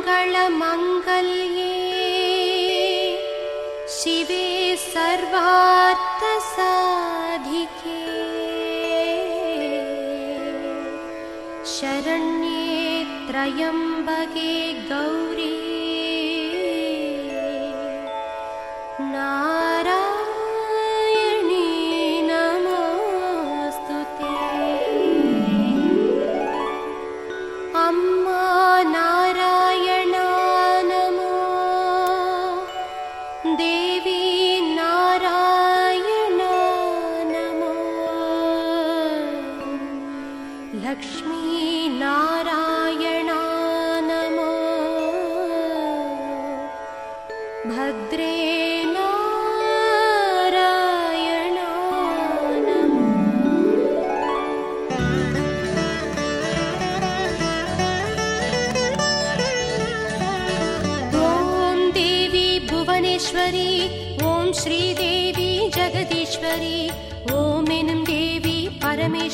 மங்கள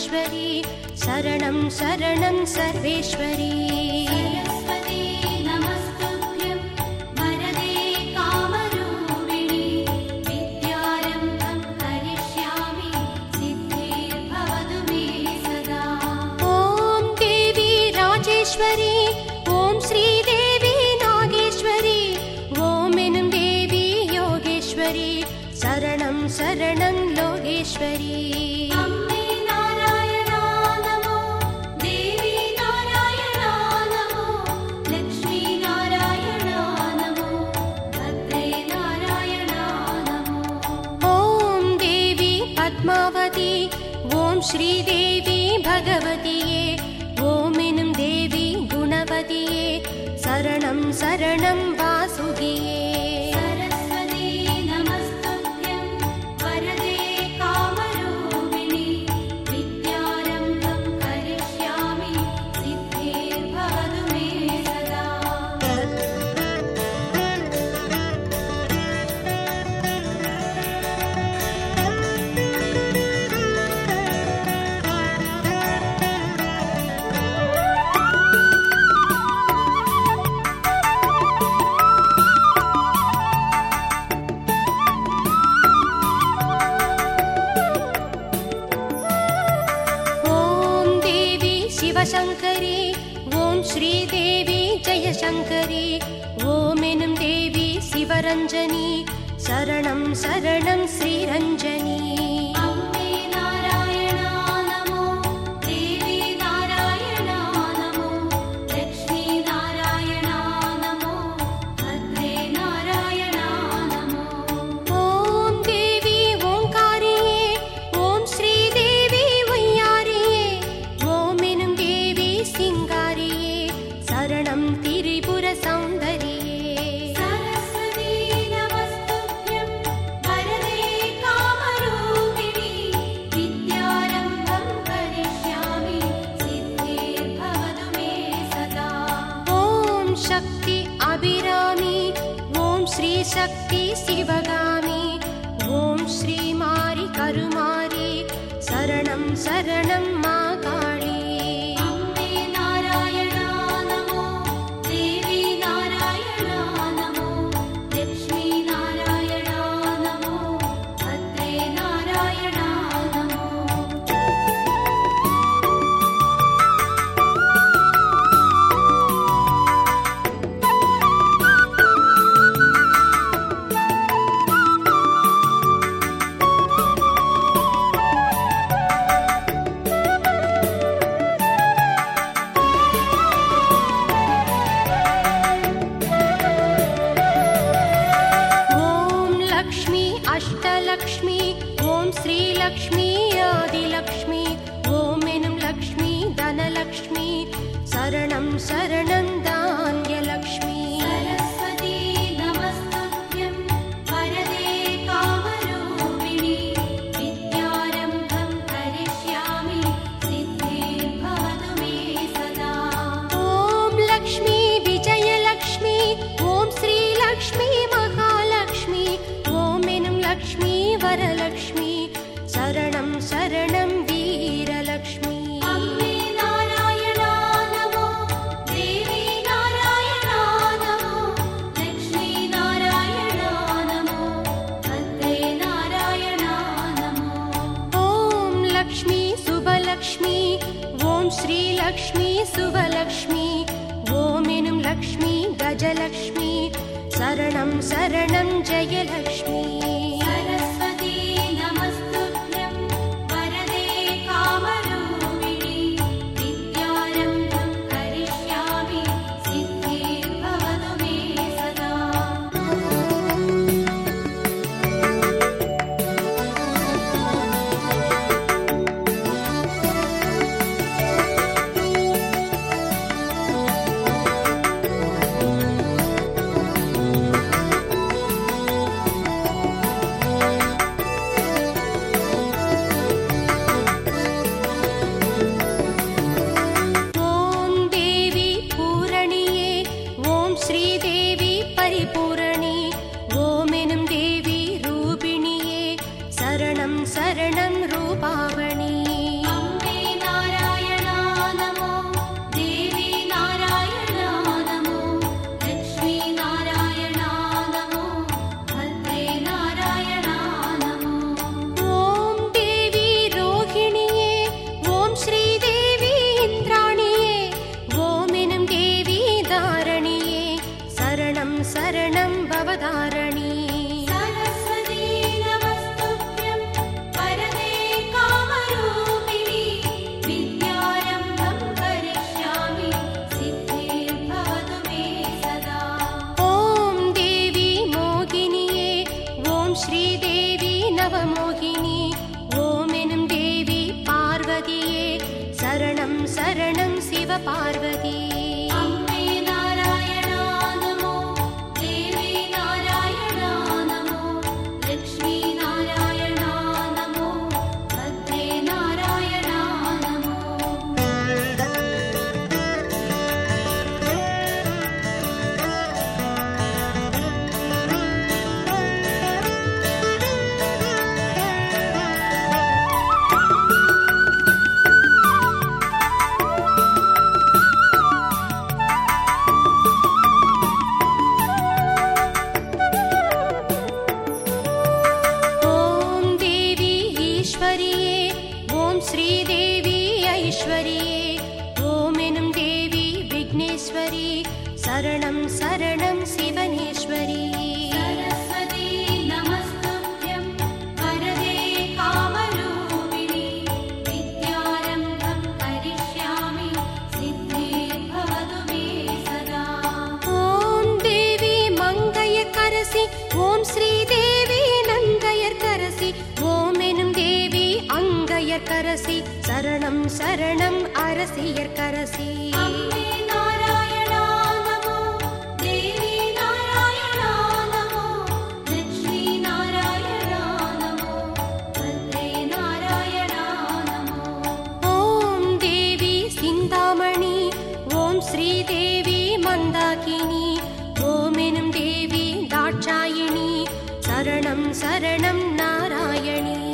सर्वेश्वरी शरणं शरणं सर्वेश्वरी। ॐ श्रीदेवी भगवति ओमिन् देवी गुणवतिये शरणं शरणं शरणं शरणं श्रीरञ्जनी। ॐ श्रीलक्ष्मी सुवलक्ष्मी ओमिं लक्ष्मी गजलक्ष्मी शरणं शरणं जयलक्ष्मी। श्रीदेवी मन्दाकिनी ओमिनं देवी दाक्षायिणी शरणं शरणं नारायणी।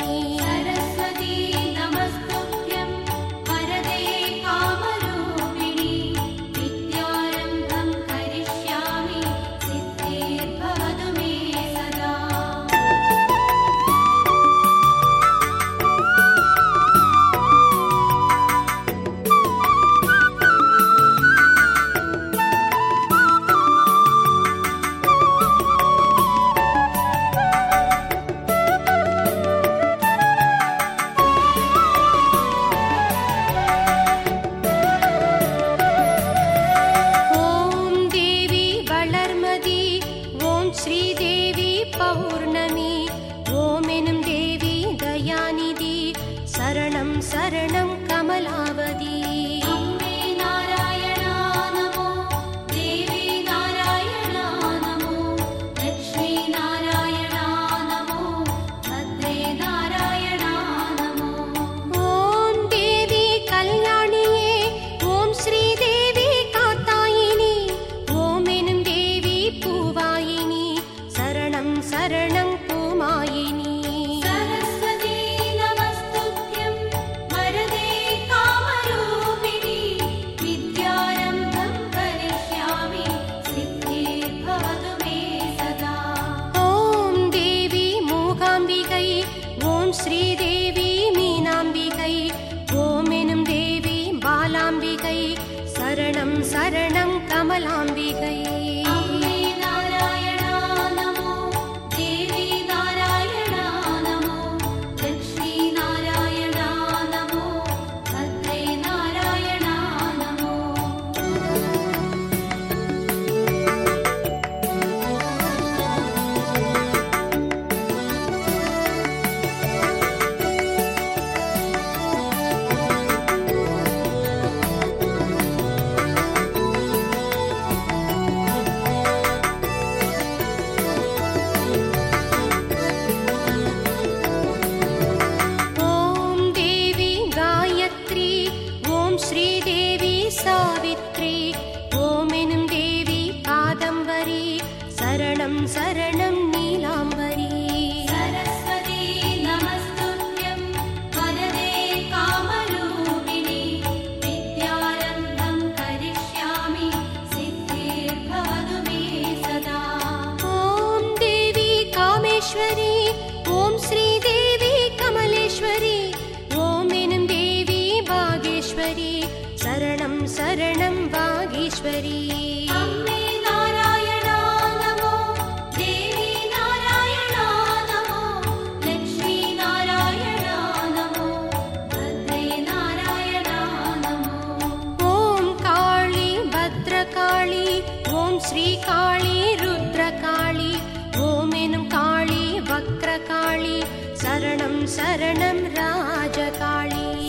शरणं शरणं राजकाणि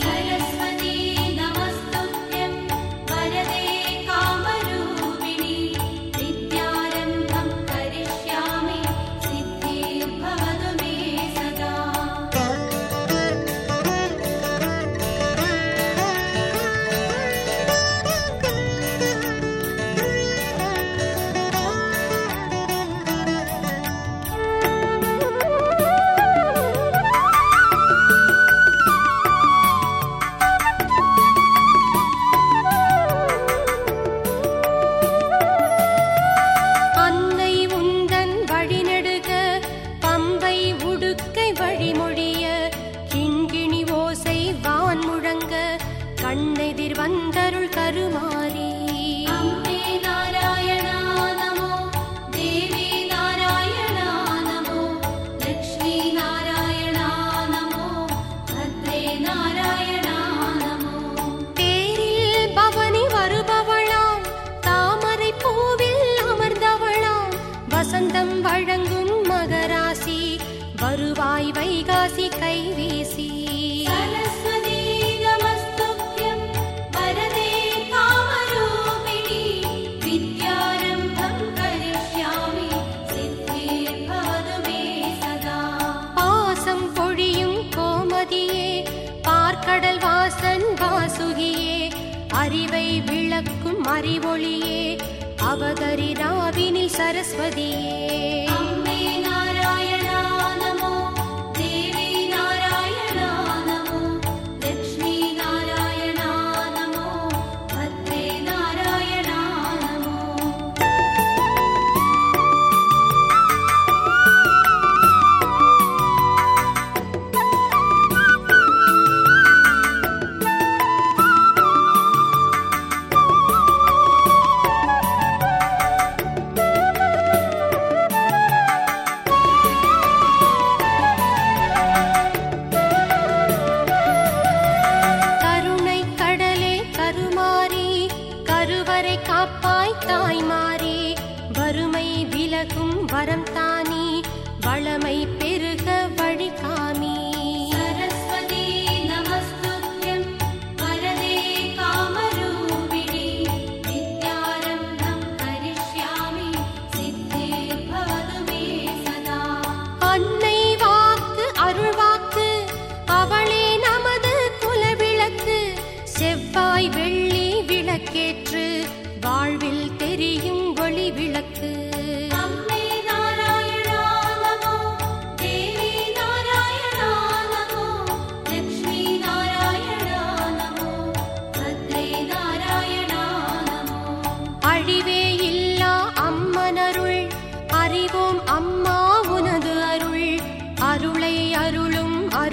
அறிவொளியே அவதரிதாவினில் சரஸ்வதியே.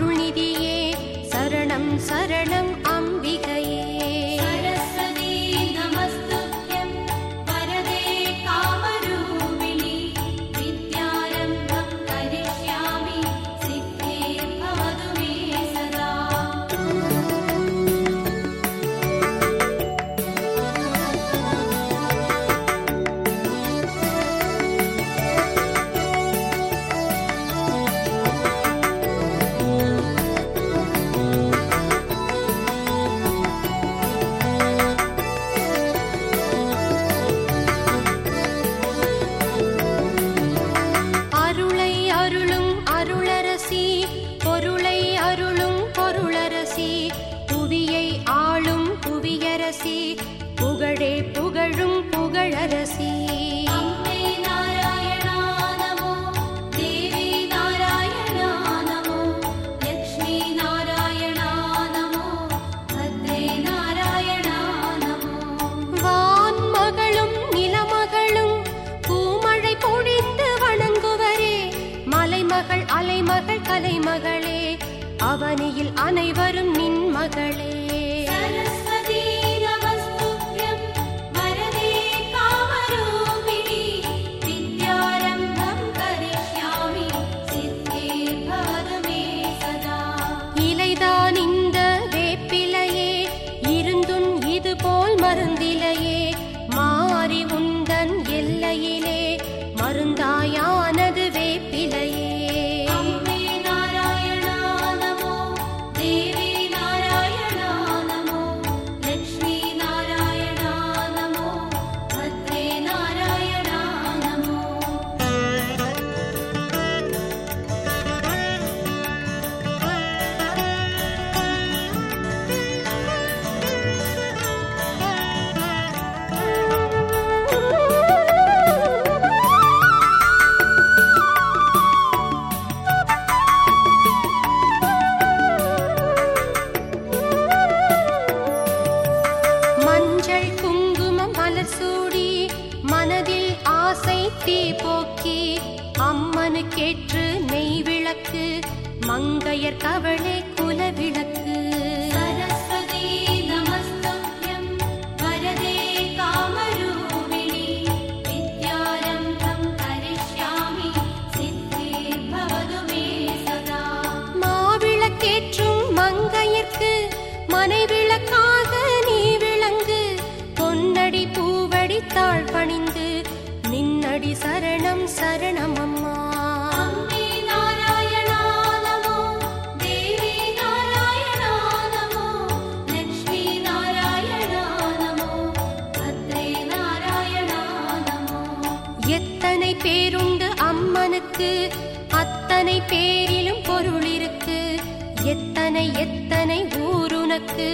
அருளும் சரணம் சரணம் அம்மா எத்தனை பேருண்டு அம்மனுக்கு அத்தனை பேரிலும் பொருள் இருக்கு. எத்தனை எத்தனை ஊருனக்கு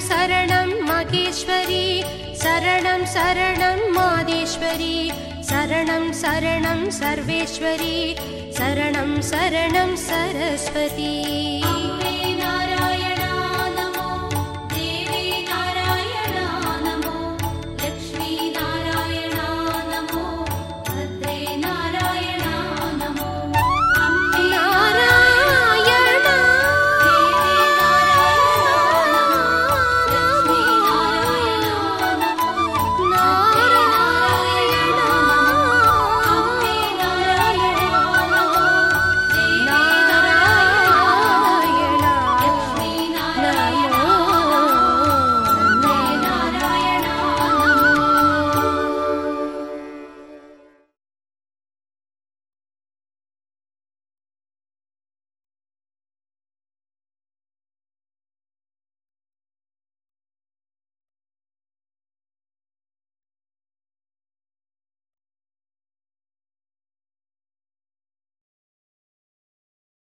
शरणं महेश्वरी शरणं शरणं मादेश्वरी शरणं शरणं सर्वेश्वरी शरणं शरणं सरस्वती।